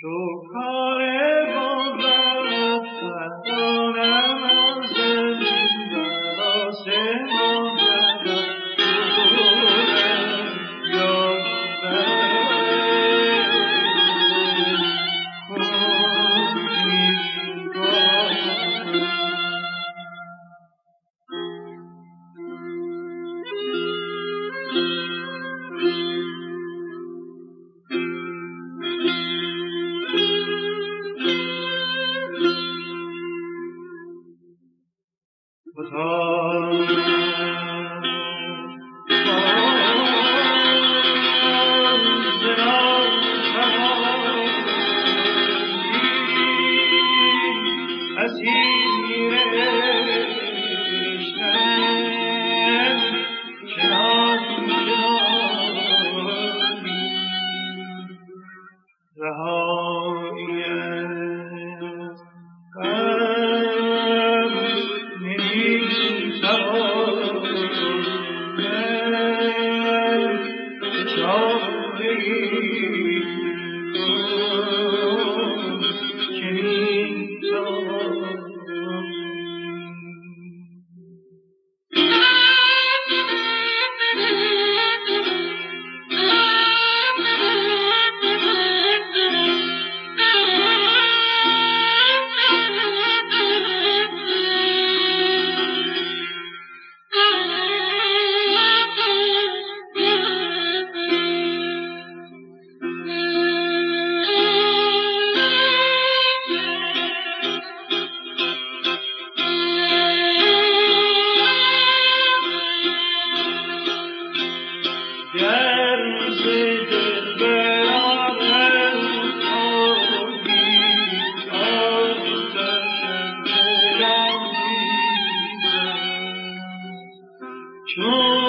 Show Oh.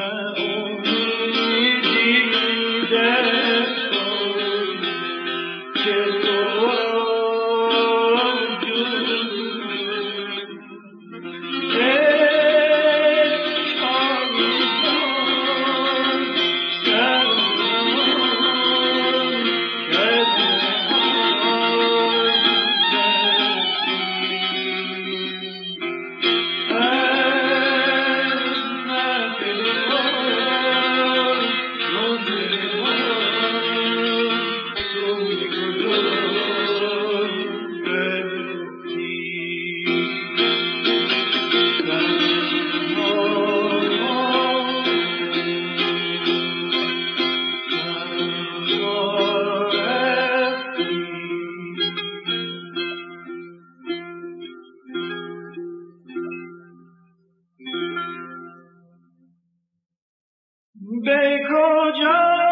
carona. جاء